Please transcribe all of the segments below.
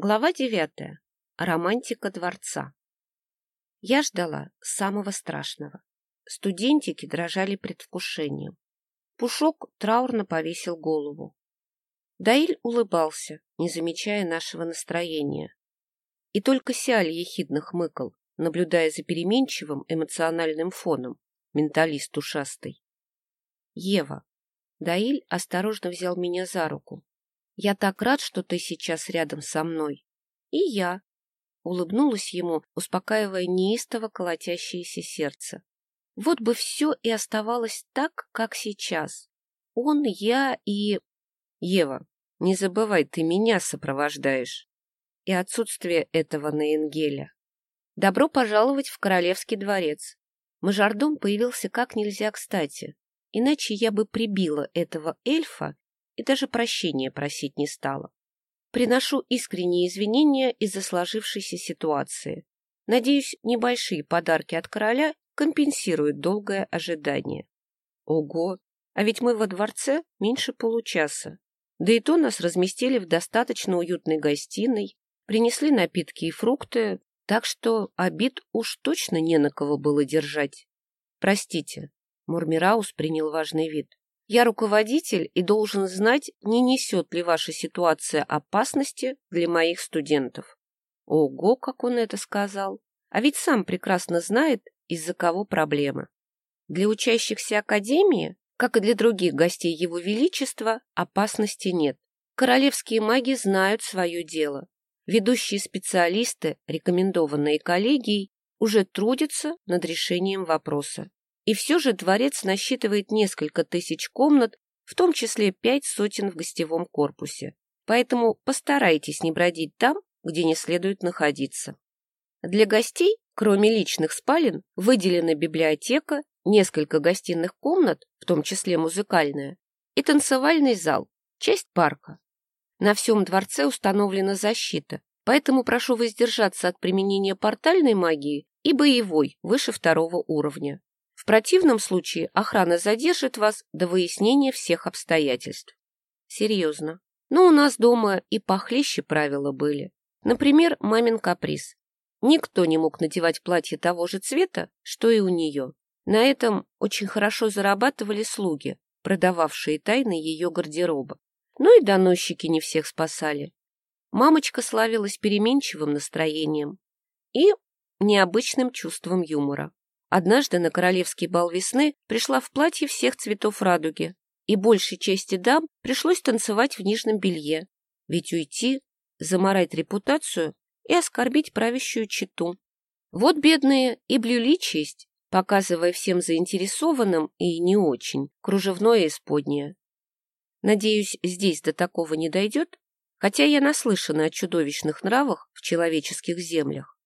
Глава девятая. Романтика дворца. Я ждала самого страшного. Студентики дрожали предвкушением. Пушок траурно повесил голову. Даиль улыбался, не замечая нашего настроения. И только Сиаль ехидно хмыкал, наблюдая за переменчивым эмоциональным фоном, менталист ушастый. Ева. Даиль осторожно взял меня за руку. Я так рад, что ты сейчас рядом со мной. И я. Улыбнулась ему, успокаивая неистово колотящееся сердце. Вот бы все и оставалось так, как сейчас. Он, я и... Ева, не забывай, ты меня сопровождаешь. И отсутствие этого на Энгеля. Добро пожаловать в королевский дворец. Мажордом появился как нельзя кстати. Иначе я бы прибила этого эльфа и даже прощения просить не стала. Приношу искренние извинения из-за сложившейся ситуации. Надеюсь, небольшие подарки от короля компенсируют долгое ожидание. Ого! А ведь мы во дворце меньше получаса. Да и то нас разместили в достаточно уютной гостиной, принесли напитки и фрукты, так что обид уж точно не на кого было держать. Простите, Мурмираус принял важный вид. Я руководитель и должен знать, не несет ли ваша ситуация опасности для моих студентов. Ого, как он это сказал. А ведь сам прекрасно знает, из-за кого проблема. Для учащихся Академии, как и для других гостей Его Величества, опасности нет. Королевские маги знают свое дело. Ведущие специалисты, рекомендованные коллегией, уже трудятся над решением вопроса. И все же дворец насчитывает несколько тысяч комнат, в том числе пять сотен в гостевом корпусе. Поэтому постарайтесь не бродить там, где не следует находиться. Для гостей, кроме личных спален, выделена библиотека, несколько гостиных комнат, в том числе музыкальная, и танцевальный зал, часть парка. На всем дворце установлена защита, поэтому прошу воздержаться от применения портальной магии и боевой выше второго уровня. Противном случае охрана задержит вас до выяснения всех обстоятельств. Серьезно. Но у нас дома и похлеще правила были. Например, мамин каприз. Никто не мог надевать платье того же цвета, что и у нее. На этом очень хорошо зарабатывали слуги, продававшие тайны ее гардероба. Ну и доносчики не всех спасали. Мамочка славилась переменчивым настроением и необычным чувством юмора. Однажды на королевский бал весны пришла в платье всех цветов радуги, и большей части дам пришлось танцевать в нижнем белье, ведь уйти, заморать репутацию и оскорбить правящую читу. Вот бедные и блюли честь, показывая всем заинтересованным и не очень кружевное исподнее. Надеюсь, здесь до такого не дойдет, хотя я наслышана о чудовищных нравах в человеческих землях.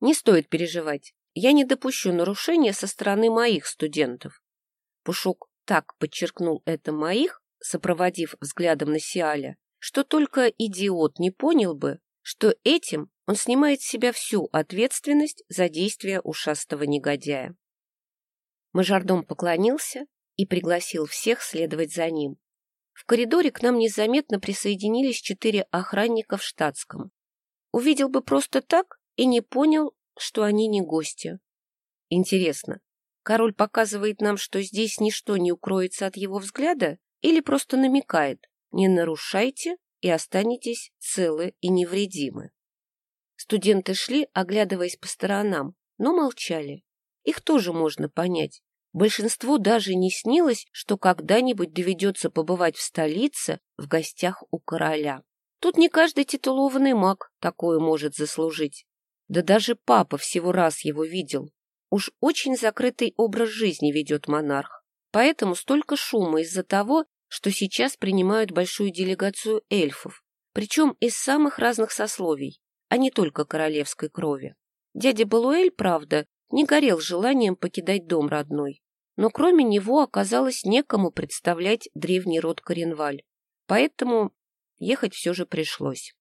Не стоит переживать, я не допущу нарушения со стороны моих студентов. Пушок так подчеркнул это моих, сопроводив взглядом на Сиаля, что только идиот не понял бы, что этим он снимает с себя всю ответственность за действия ушастого негодяя. Мажордом поклонился и пригласил всех следовать за ним. В коридоре к нам незаметно присоединились четыре охранника в штатском. Увидел бы просто так и не понял, что они не гости. Интересно, король показывает нам, что здесь ничто не укроется от его взгляда, или просто намекает «не нарушайте и останетесь целы и невредимы». Студенты шли, оглядываясь по сторонам, но молчали. Их тоже можно понять. Большинству даже не снилось, что когда-нибудь доведется побывать в столице в гостях у короля. Тут не каждый титулованный маг такое может заслужить. Да даже папа всего раз его видел. Уж очень закрытый образ жизни ведет монарх. Поэтому столько шума из-за того, что сейчас принимают большую делегацию эльфов, причем из самых разных сословий, а не только королевской крови. Дядя Балуэль, правда, не горел желанием покидать дом родной, но кроме него оказалось некому представлять древний род Коренваль, поэтому ехать все же пришлось.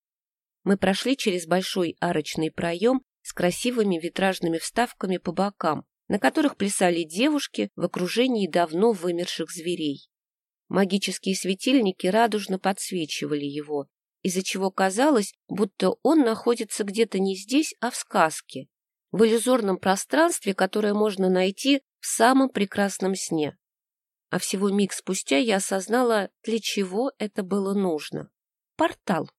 Мы прошли через большой арочный проем с красивыми витражными вставками по бокам, на которых плясали девушки в окружении давно вымерших зверей. Магические светильники радужно подсвечивали его, из-за чего казалось, будто он находится где-то не здесь, а в сказке, в иллюзорном пространстве, которое можно найти в самом прекрасном сне. А всего миг спустя я осознала, для чего это было нужно. Портал.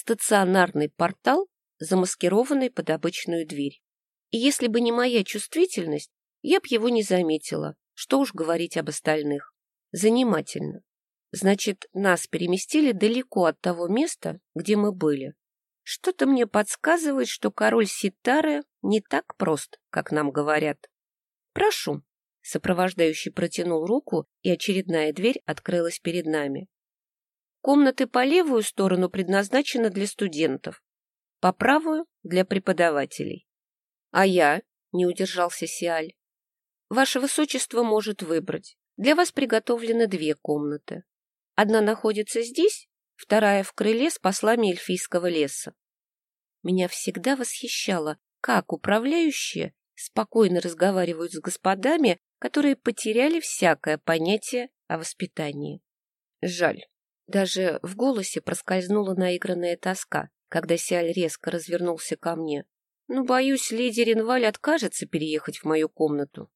Стационарный портал, замаскированный под обычную дверь. И если бы не моя чувствительность, я б его не заметила. Что уж говорить об остальных. Занимательно. Значит, нас переместили далеко от того места, где мы были. Что-то мне подсказывает, что король Ситары не так прост, как нам говорят. Прошу. Сопровождающий протянул руку, и очередная дверь открылась перед нами. Комнаты по левую сторону предназначены для студентов, по правую — для преподавателей. А я, — не удержался Сиаль, — ваше высочество может выбрать. Для вас приготовлены две комнаты. Одна находится здесь, вторая в крыле с послами эльфийского леса. Меня всегда восхищало, как управляющие спокойно разговаривают с господами, которые потеряли всякое понятие о воспитании. Жаль. Даже в голосе проскользнула наигранная тоска, когда Сиаль резко развернулся ко мне. Ну, боюсь, леди Ренваль откажется переехать в мою комнату.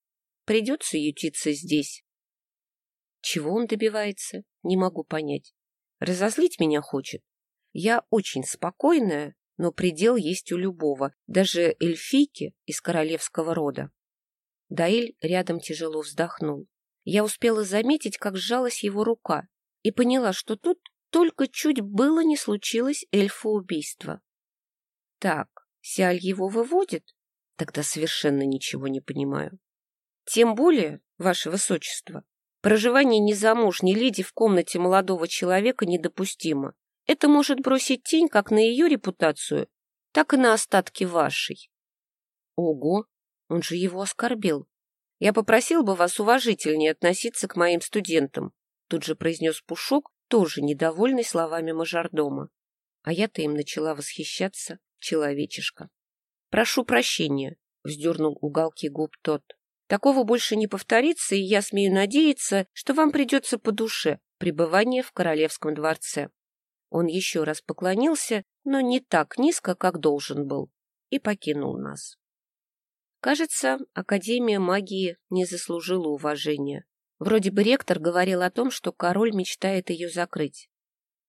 Придется ютиться здесь. Чего он добивается, не могу понять. Разозлить меня хочет. Я очень спокойная, но предел есть у любого, даже эльфийки из королевского рода. Даиль рядом тяжело вздохнул. Я успела заметить, как сжалась его рука, и поняла, что тут только чуть было не случилось эльфоубийство. Так, Сиаль его выводит? Тогда совершенно ничего не понимаю. Тем более, ваше высочество, проживание незамужней леди в комнате молодого человека недопустимо. Это может бросить тень как на ее репутацию, так и на остатки вашей. Ого, он же его оскорбил. Я попросил бы вас уважительнее относиться к моим студентам, тут же произнес Пушок, тоже недовольный словами мажордома. А я-то им начала восхищаться, человечишка. Прошу прощения, вздернул уголки губ тот. Такого больше не повторится, и я смею надеяться, что вам придется по душе пребывание в королевском дворце. Он еще раз поклонился, но не так низко, как должен был, и покинул нас. Кажется, Академия магии не заслужила уважения. Вроде бы ректор говорил о том, что король мечтает ее закрыть.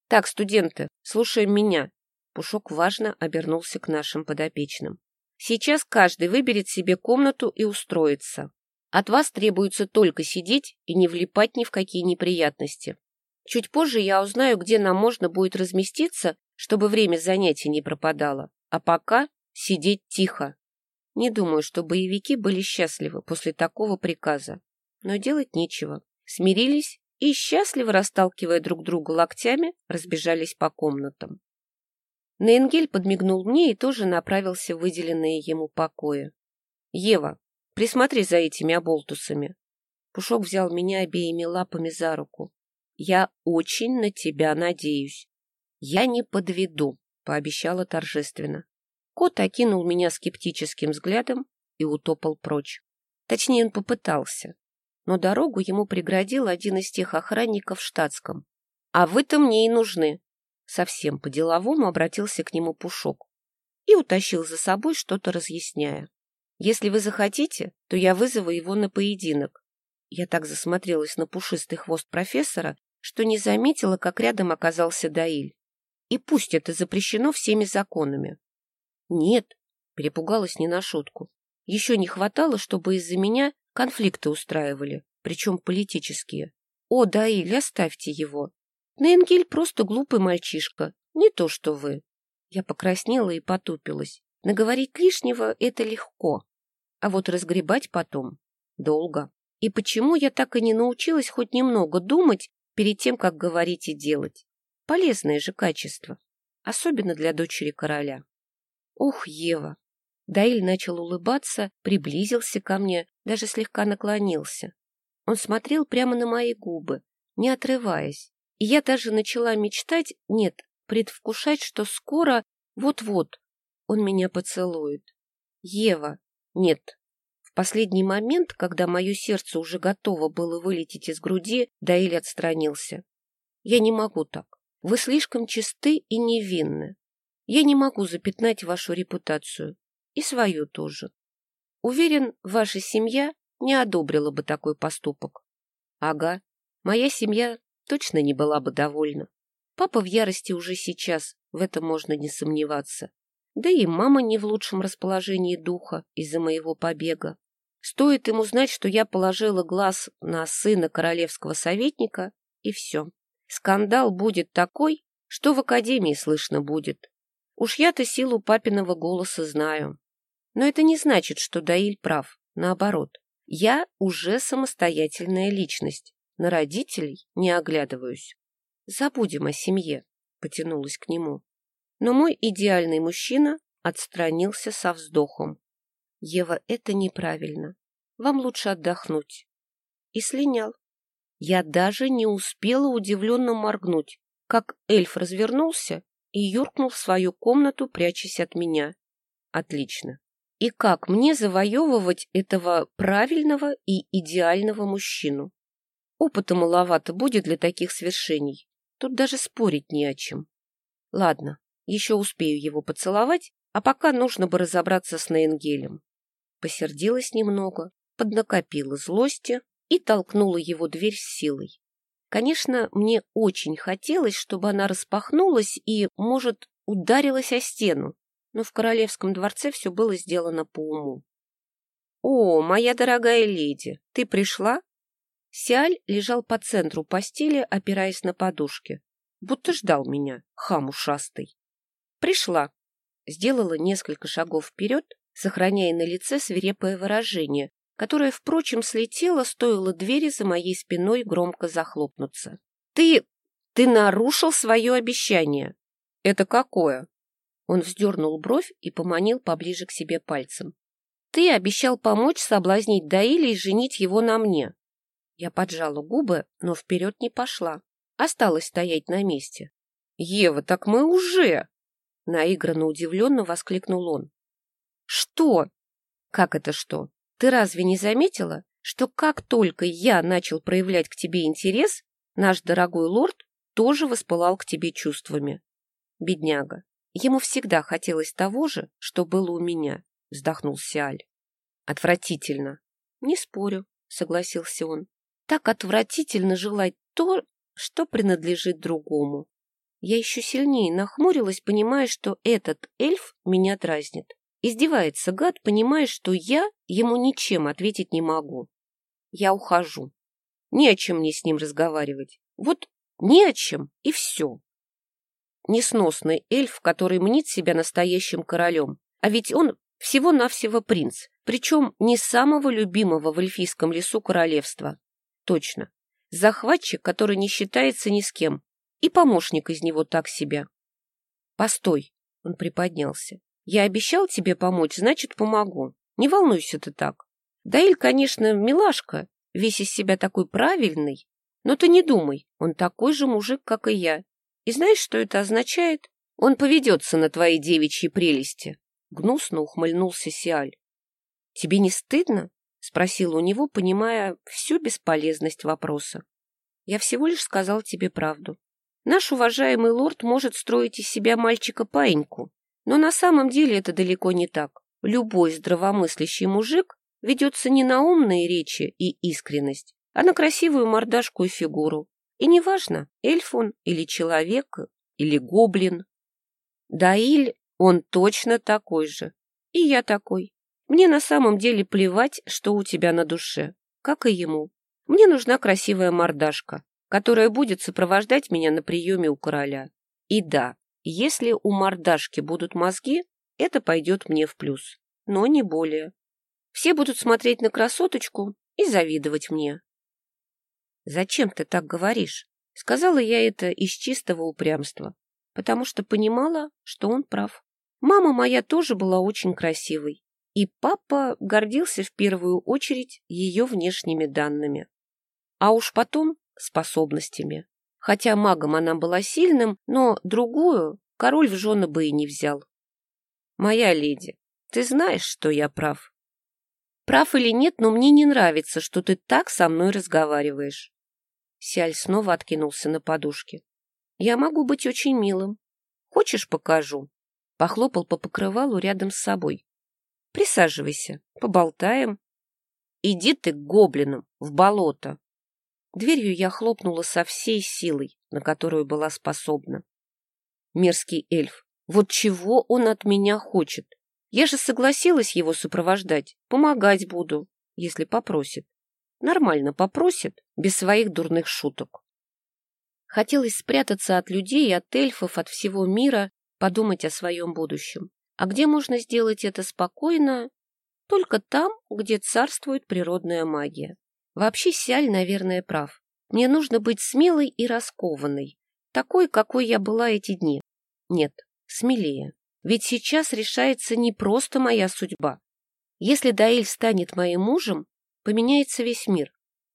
«Так, студенты, слушаем меня!» Пушок важно обернулся к нашим подопечным. «Сейчас каждый выберет себе комнату и устроится. От вас требуется только сидеть и не влипать ни в какие неприятности. Чуть позже я узнаю, где нам можно будет разместиться, чтобы время занятий не пропадало. А пока сидеть тихо. Не думаю, что боевики были счастливы после такого приказа. Но делать нечего. Смирились и, счастливо расталкивая друг друга локтями, разбежались по комнатам. Нейнгель подмигнул мне и тоже направился в выделенные ему покои. — Ева, присмотри за этими оболтусами. Пушок взял меня обеими лапами за руку. Я очень на тебя надеюсь. Я не подведу, пообещала торжественно. Кот окинул меня скептическим взглядом и утопал прочь. Точнее, он попытался. Но дорогу ему преградил один из тех охранников в штатском. А вы-то мне и нужны. Совсем по-деловому обратился к нему Пушок и утащил за собой, что-то разъясняя. Если вы захотите, то я вызову его на поединок. Я так засмотрелась на пушистый хвост профессора, что не заметила, как рядом оказался Даиль. И пусть это запрещено всеми законами. Нет, перепугалась не на шутку. Еще не хватало, чтобы из-за меня конфликты устраивали, причем политические. О, Даиль, оставьте его. Ненгель просто глупый мальчишка, не то что вы. Я покраснела и потупилась. Наговорить лишнего — это легко, а вот разгребать потом — долго. И почему я так и не научилась хоть немного думать перед тем, как говорить и делать? Полезное же качество, особенно для дочери короля. Ух, Ева! Даиль начал улыбаться, приблизился ко мне, даже слегка наклонился. Он смотрел прямо на мои губы, не отрываясь. И я даже начала мечтать, нет, предвкушать, что скоро, вот-вот, он меня поцелует. Ева, нет, в последний момент, когда мое сердце уже готово было вылететь из груди, Даиль отстранился. Я не могу так. Вы слишком чисты и невинны. Я не могу запятнать вашу репутацию. И свою тоже. Уверен, ваша семья не одобрила бы такой поступок. Ага, моя семья точно не была бы довольна. Папа в ярости уже сейчас, в этом можно не сомневаться. Да и мама не в лучшем расположении духа из-за моего побега. Стоит ему знать, что я положила глаз на сына королевского советника, и все. Скандал будет такой, что в академии слышно будет. Уж я-то силу папиного голоса знаю. Но это не значит, что Даиль прав. Наоборот, я уже самостоятельная личность. На родителей не оглядываюсь. Забудем о семье, потянулась к нему. Но мой идеальный мужчина отстранился со вздохом. Ева, это неправильно. Вам лучше отдохнуть. И слинял. Я даже не успела удивленно моргнуть, как эльф развернулся и юркнул в свою комнату, прячась от меня. Отлично. И как мне завоевывать этого правильного и идеального мужчину? Опыта маловато будет для таких свершений. Тут даже спорить не о чем. Ладно, еще успею его поцеловать, а пока нужно бы разобраться с Наенгелем. Посердилась немного, поднакопила злости, и толкнула его дверь с силой. Конечно, мне очень хотелось, чтобы она распахнулась и, может, ударилась о стену, но в королевском дворце все было сделано по уму. «О, моя дорогая леди, ты пришла?» Сиаль лежал по центру постели, опираясь на подушки, будто ждал меня, хам ушастый. «Пришла», сделала несколько шагов вперед, сохраняя на лице свирепое выражение, которая, впрочем, слетела, стоило двери за моей спиной громко захлопнуться. «Ты... ты нарушил свое обещание!» «Это какое?» Он вздернул бровь и поманил поближе к себе пальцем. «Ты обещал помочь соблазнить Даиля и женить его на мне». Я поджала губы, но вперед не пошла. Осталось стоять на месте. «Ева, так мы уже!» Наигранно удивленно воскликнул он. «Что?» «Как это что? Ты разве не заметила, что как только я начал проявлять к тебе интерес, наш дорогой лорд тоже воспылал к тебе чувствами? Бедняга, ему всегда хотелось того же, что было у меня, вздохнул Сиаль. Отвратительно. Не спорю, согласился он. Так отвратительно желать то, что принадлежит другому. Я еще сильнее нахмурилась, понимая, что этот эльф меня дразнит. Издевается гад, понимая, что я ему ничем ответить не могу. Я ухожу. Не о чем мне с ним разговаривать. Вот не о чем, и все. Несносный эльф, который мнит себя настоящим королем. А ведь он всего-навсего принц, причем не самого любимого в эльфийском лесу королевства. Точно. Захватчик, который не считается ни с кем, и помощник из него так себя. Постой, он приподнялся. Я обещал тебе помочь, значит, помогу. Не волнуйся ты так. Даиль, конечно, милашка, весь из себя такой правильный, но ты не думай, он такой же мужик, как и я. И знаешь, что это означает? Он поведется на твои девичьи прелести. Гнусно ухмыльнулся Сиаль. Тебе не стыдно? Спросила у него, понимая всю бесполезность вопроса. Я всего лишь сказал тебе правду. Наш уважаемый лорд может строить из себя мальчика-паиньку, но на самом деле это далеко не так. Любой здравомыслящий мужик ведется не на умные речи и искренность, а на красивую мордашку и фигуру. И неважно, эльф он или человек, или гоблин. Даиль, он точно такой же. И я такой. Мне на самом деле плевать, что у тебя на душе, как и ему. Мне нужна красивая мордашка, которая будет сопровождать меня на приеме у короля. И да, если у мордашки будут мозги, это пойдет мне в плюс, но не более. Все будут смотреть на красоточку и завидовать мне. «Зачем ты так говоришь?» Сказала я это из чистого упрямства, потому что понимала, что он прав. Мама моя тоже была очень красивой, и папа гордился в первую очередь ее внешними данными. А уж потом способностями. Хотя магом она была сильным, но другую король в жены бы и не взял. Моя леди, ты знаешь, что я прав. Прав или нет, но мне не нравится, что ты так со мной разговариваешь. Сиаль снова откинулся на подушке. Я могу быть очень милым. Хочешь, покажу? Похлопал по покрывалу рядом с собой. Присаживайся, поболтаем. Иди ты к гоблинам, в болото. Дверью я хлопнула со всей силой, на которую была способна. Мерзкий эльф, вот чего он от меня хочет? Я же согласилась его сопровождать, помогать буду, если попросит. Нормально попросит, без своих дурных шуток. Хотелось спрятаться от людей, от эльфов, от всего мира, подумать о своем будущем. А где можно сделать это спокойно? Только там, где царствует природная магия. Вообще Сиаль, наверное, прав. Мне нужно быть смелой и раскованной, такой, какой я была эти дни. Нет, смелее. Ведь сейчас решается не просто моя судьба. Если Даэль станет моим мужем, поменяется весь мир.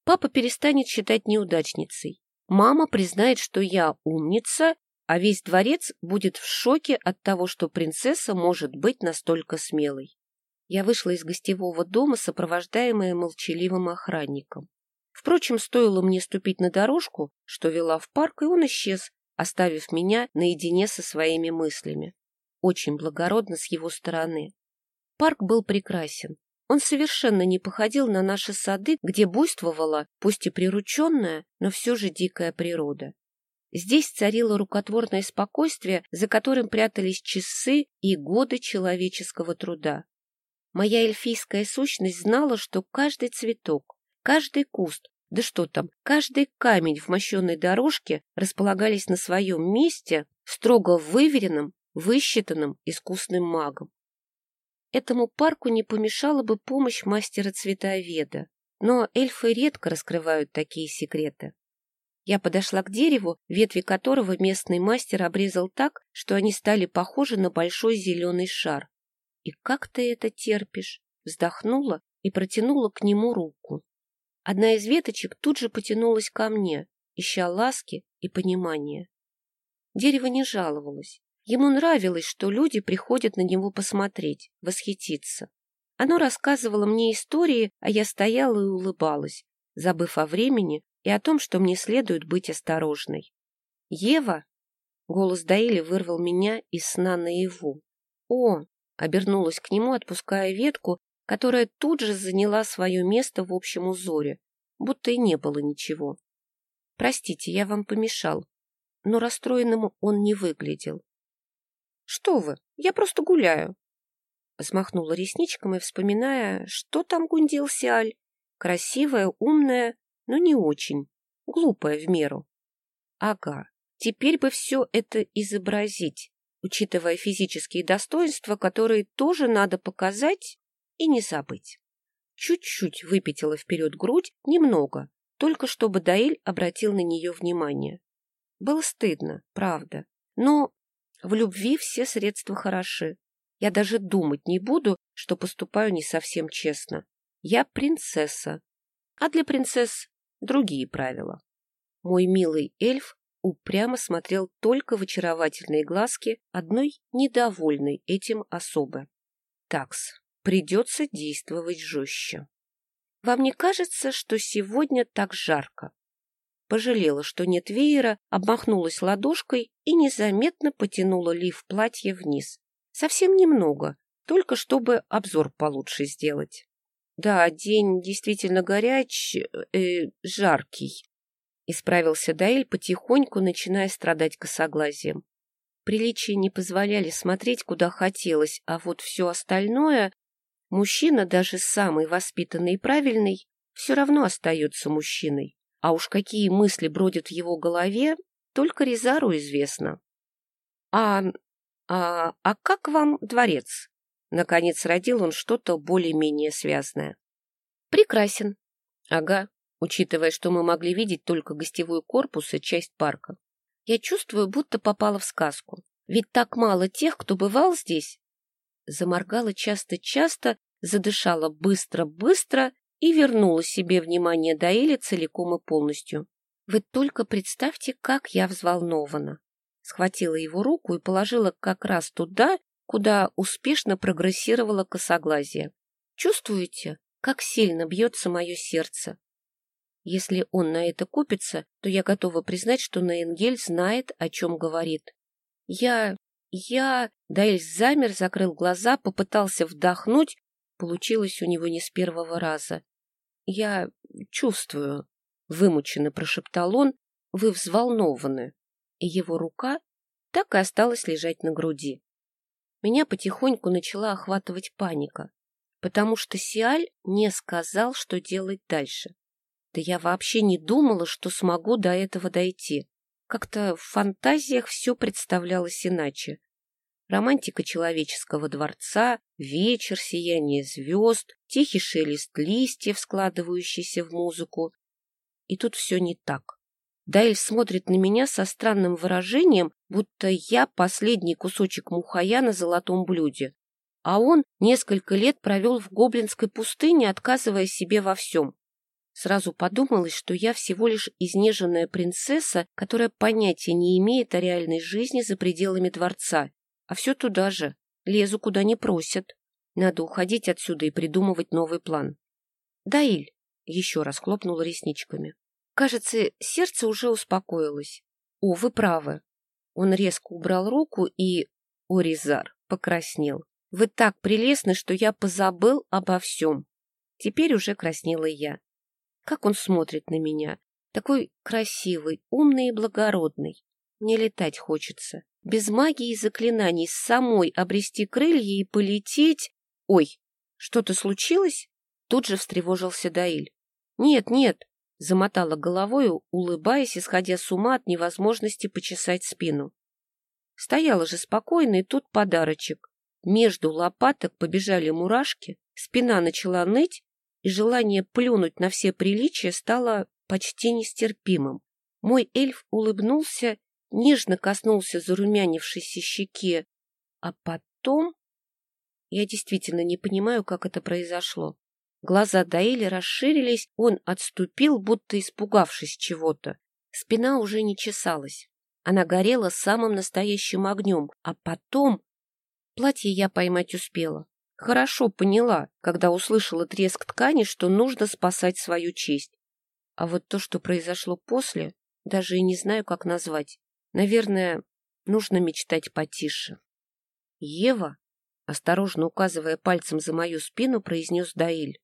Папа перестанет считать неудачницей. Мама признает, что я умница, а весь дворец будет в шоке от того, что принцесса может быть настолько смелой. Я вышла из гостевого дома, сопровождаемая молчаливым охранником. Впрочем, стоило мне ступить на дорожку, что вела в парк, и он исчез, оставив меня наедине со своими мыслями. Очень благородно с его стороны. Парк был прекрасен. Он совершенно не походил на наши сады, где буйствовала, пусть и прирученная, но все же дикая природа. Здесь царило рукотворное спокойствие, за которым прятались часы и годы человеческого труда. Моя эльфийская сущность знала, что каждый цветок, каждый куст, да что там, каждый камень в мощенной дорожке располагались на своем месте, строго выверенным, высчитанным искусным магом. Этому парку не помешала бы помощь мастера цветоведа, но эльфы редко раскрывают такие секреты. Я подошла к дереву, ветви которого местный мастер обрезал так, что они стали похожи на большой зеленый шар. «И как ты это терпишь?» Вздохнула и протянула к нему руку. Одна из веточек тут же потянулась ко мне, ища ласки и понимания. Дерево не жаловалось. Ему нравилось, что люди приходят на него посмотреть, восхититься. Оно рассказывало мне истории, а я стояла и улыбалась, забыв о времени и о том, что мне следует быть осторожной. «Ева!» — голос Даили вырвал меня из сна наяву. «О!» — обернулась к нему, отпуская ветку, которая тут же заняла свое место в общем узоре, будто и не было ничего. «Простите, я вам помешал», но расстроенным он не выглядел. Что вы, я просто гуляю. Смахнула ресничками, вспоминая, что там гундил Сиаль. Красивая, умная, но не очень. Глупая в меру. Ага, теперь бы все это изобразить, учитывая физические достоинства, которые тоже надо показать и не забыть. Чуть-чуть выпятила вперед грудь, немного, только чтобы Даэль обратил на нее внимание. Было стыдно, правда, но в любви все средства хороши. Я даже думать не буду, что поступаю не совсем честно. Я принцесса, а для принцесс другие правила. Мой милый эльф упрямо смотрел только в очаровательные глазки одной недовольной этим особы. Такс, придется действовать жестче. Вам не кажется, что сегодня так жарко? Пожалела, что нет веера, обмахнулась ладошкой и незаметно потянула лиф платья вниз. Совсем немного, только чтобы обзор получше сделать. Да, день действительно горячий, э, жаркий. Исправился Даэль потихоньку, начиная страдать косоглазием. Приличия не позволяли смотреть, куда хотелось, а вот все остальное... Мужчина, даже самый воспитанный и правильный, все равно остается мужчиной. А уж какие мысли бродят в его голове, только Резару известно. А, а, а как вам дворец? Наконец родил он что-то более-менее связанное. Прекрасен. Ага, учитывая, что мы могли видеть только гостевой корпус и часть парка. Я чувствую, будто попала в сказку. Ведь так мало тех, кто бывал здесь. Заморгала часто-часто, задышала быстро-быстро и вернула себе внимание Даэли целиком и полностью. Вы только представьте, как я взволнована. Схватила его руку и положила как раз туда, куда успешно прогрессировало косоглазие. Чувствуете, как сильно бьется мое сердце? Если он на это купится, то я готова признать, что Наенгель знает, о чем говорит. Я... я... Дайль замер, закрыл глаза, попытался вдохнуть. Получилось у него не с первого раза. Я чувствую, — вымученно прошептал он, — вы взволнованы. И его рука так и осталась лежать на груди. Меня потихоньку начала охватывать паника, потому что Сиаль не сказал, что делать дальше. Да я вообще не думала, что смогу до этого дойти. Как-то в фантазиях все представлялось иначе. Романтика человеческого дворца, вечер, сияние звезд, тихий шелест листьев, складывающийся в музыку. И тут все не так. Дайль смотрит на меня со странным выражением, будто я последний кусочек мухая на золотом блюде. А он несколько лет провел в гоблинской пустыне, отказывая себе во всем. Сразу подумалось, что я всего лишь изнеженная принцесса, которая понятия не имеет о реальной жизни за пределами дворца. А все туда же. Лезу, куда не просят. Надо уходить отсюда и придумывать новый план. Даиль еще раз хлопнула ресничками. Кажется, сердце уже успокоилось. О, вы правы. Он резко убрал руку и... Оризар покраснел. Вы так прелестны, что я позабыл обо всем. Теперь уже краснела я. Как он смотрит на меня. Такой красивый, умный и благородный. Мне летать хочется. Без магии и заклинаний самой обрести крылья и полететь... Ой, что-то случилось? Тут же встревожился Даиль. Нет, нет, замотала головой, улыбаясь и сходя с ума от невозможности почесать спину. Стояла же спокойно, и тут подарочек. Между лопаток побежали мурашки, спина начала ныть, и желание плюнуть на все приличия стало почти нестерпимым. Мой эльф улыбнулся, нежно коснулся зарумянившейся щеки, а потом... Я действительно не понимаю, как это произошло. Глаза Даэли расширились, он отступил, будто испугавшись чего-то. Спина уже не чесалась. Она горела самым настоящим огнем, а потом... Платье я поймать успела. Хорошо поняла, когда услышала треск ткани, что нужно спасать свою честь. А вот то, что произошло после, даже и не знаю, как назвать. Наверное, нужно мечтать потише. «Ева», осторожно указывая пальцем за мою спину, произнес Даиль.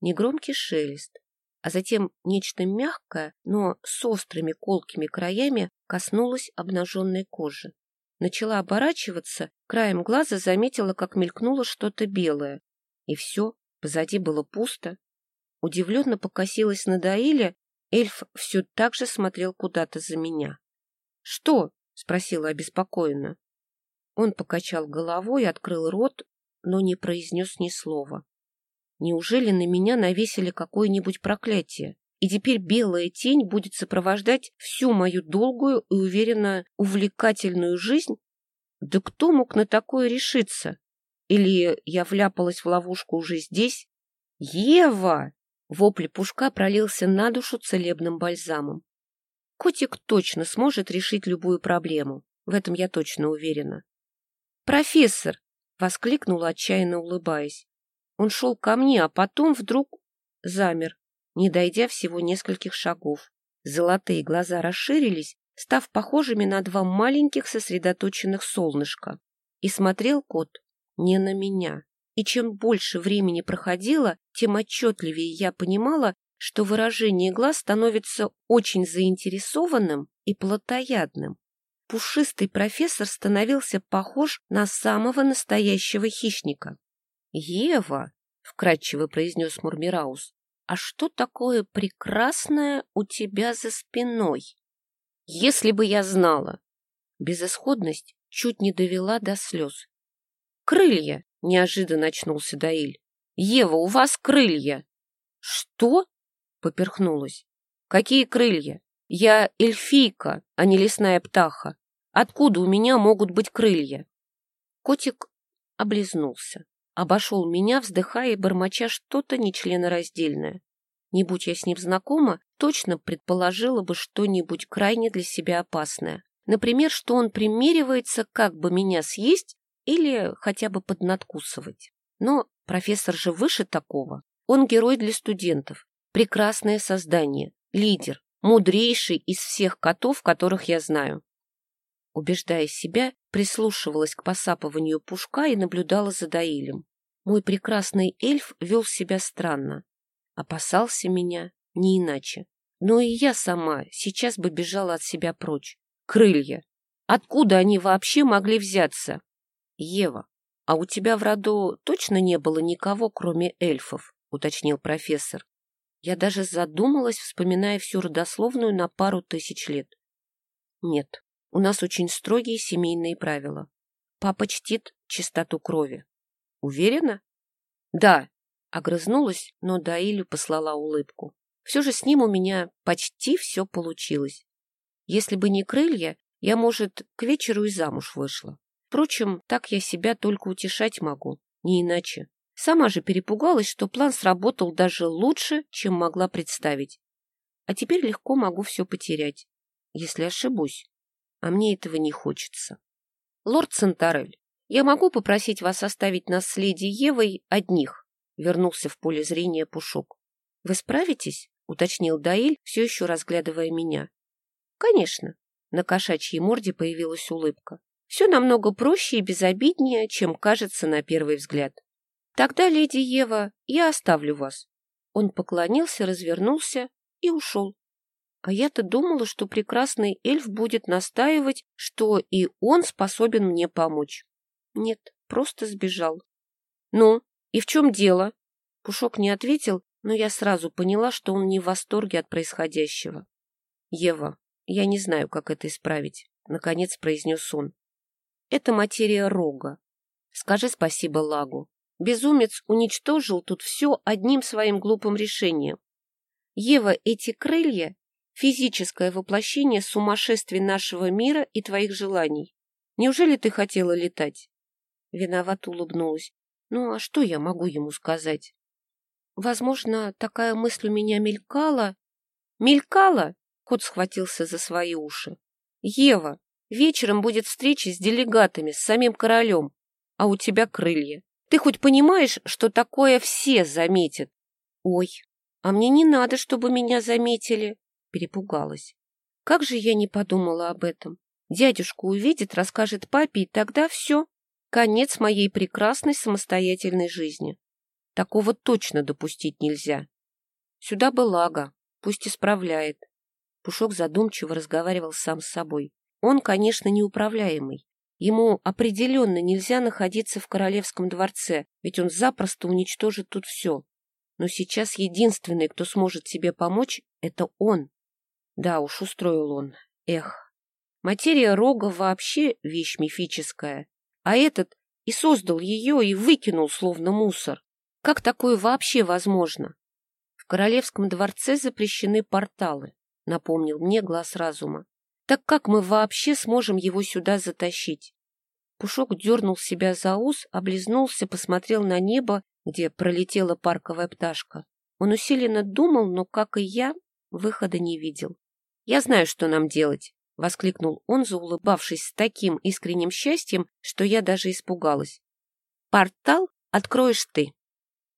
Негромкий шелест, а затем нечто мягкое, но с острыми колкими краями коснулось обнаженной кожи. Начала оборачиваться, краем глаза заметила, как мелькнуло что-то белое. И все, позади было пусто. Удивленно покосилась на Даиля, эльф все так же смотрел куда-то за меня. — Что? — спросила обеспокоенно. Он покачал головой, открыл рот, но не произнес ни слова. Неужели на меня навесили какое-нибудь проклятие? и теперь белая тень будет сопровождать всю мою долгую и, уверенно, увлекательную жизнь? Да кто мог на такое решиться? Или я вляпалась в ловушку уже здесь? Ева! Вопль пушка пролился на душу целебным бальзамом. Котик точно сможет решить любую проблему. В этом я точно уверена. «Профессор!» — воскликнула, отчаянно улыбаясь. Он шел ко мне, а потом вдруг замер, не дойдя всего нескольких шагов. Золотые глаза расширились, став похожими на два маленьких сосредоточенных солнышка. И смотрел кот не на меня. И чем больше времени проходило, тем отчетливее я понимала, что выражение глаз становится очень заинтересованным и плотоядным. Пушистый профессор становился похож на самого настоящего хищника. — Ева, — вкратчиво произнес Мурмираус, а что такое прекрасное у тебя за спиной? Если бы я знала. Безысходность чуть не довела до слез. Крылья, неожиданно очнулся Даиль. Ева, у вас крылья. Что? Поперхнулась. Какие крылья? Я эльфийка, а не лесная птаха. Откуда у меня могут быть крылья? Котик облизнулся обошел меня, вздыхая и бормоча что-то нечленораздельное. Не будь я с ним знакома, точно предположила бы что-нибудь крайне для себя опасное. Например, что он примеривается, как бы меня съесть или хотя бы поднадкусывать. Но профессор же выше такого. Он герой для студентов. Прекрасное создание, лидер, мудрейший из всех котов, которых я знаю. Убеждая себя, прислушивалась к посапыванию пушка и наблюдала за Даилем. Мой прекрасный эльф вел себя странно. Опасался меня не иначе. Но и я сама сейчас бы бежала от себя прочь. Крылья. Откуда они вообще могли взяться? Ева, а у тебя в роду точно не было никого, кроме эльфов? Уточнил профессор. Я даже задумалась, вспоминая всю родословную на пару тысяч лет. Нет, у нас очень строгие семейные правила. Папа чтит чистоту крови. Уверена? Да, огрызнулась, но Даилю послала улыбку. Все же с ним у меня почти все получилось. Если бы не крылья, я, может, к вечеру и замуж вышла. Впрочем, так я себя только утешать могу, не иначе. Сама же перепугалась, что план сработал даже лучше, чем могла представить. А теперь легко могу все потерять, если ошибусь а мне этого не хочется. Лорд Сантарель, я могу попросить вас оставить нас с леди Евой одних? Вернулся в поле зрения Пушок. Вы справитесь? Уточнил Даиль, все еще разглядывая меня. Конечно. На кошачьей морде появилась улыбка. Все намного проще и безобиднее, чем кажется на первый взгляд. Тогда, леди Ева, я оставлю вас. Он поклонился, развернулся и ушел. А я-то думала, что прекрасный эльф будет настаивать, что и он способен мне помочь. Нет, просто сбежал. Ну, и в чем дело? Пушок не ответил, но я сразу поняла, что он не в восторге от происходящего. Ева, я не знаю, как это исправить, наконец произнес он. Это материя рога. Скажи спасибо Лагу. Безумец уничтожил тут все одним своим глупым решением. Ева, эти крылья физическое воплощение сумасшествия нашего мира и твоих желаний. Неужели ты хотела летать? Виновато улыбнулась. Ну, а что я могу ему сказать? Возможно, такая мысль у меня мелькала. Мелькала? Кот схватился за свои уши. Ева, вечером будет встреча с делегатами, с самим королем, а у тебя крылья. Ты хоть понимаешь, что такое все заметят? Ой, а мне не надо, чтобы меня заметили. Перепугалась. Как же я не подумала об этом? Дядюшку увидит, расскажет папе, и тогда все. Конец моей прекрасной самостоятельной жизни. Такого точно допустить нельзя. Сюда бы Лага, пусть исправляет. Пушок задумчиво разговаривал сам с собой. Он, конечно, неуправляемый. Ему определенно нельзя находиться в королевском дворце, ведь он запросто уничтожит тут все. Но сейчас единственный, кто сможет себе помочь, это он. Да уж, устроил он. Эх, материя рога вообще вещь мифическая, а этот и создал ее и выкинул словно мусор. Как такое вообще возможно? В королевском дворце запрещены порталы, напомнил мне глаз разума. Так как мы вообще сможем его сюда затащить? Пушок дернул себя за ус, облизнулся, посмотрел на небо, где пролетела парковая пташка. Он усиленно думал, но, как и я, выхода не видел. «Я знаю, что нам делать», — воскликнул он, заулыбавшись с таким искренним счастьем, что я даже испугалась. «Портал откроешь ты».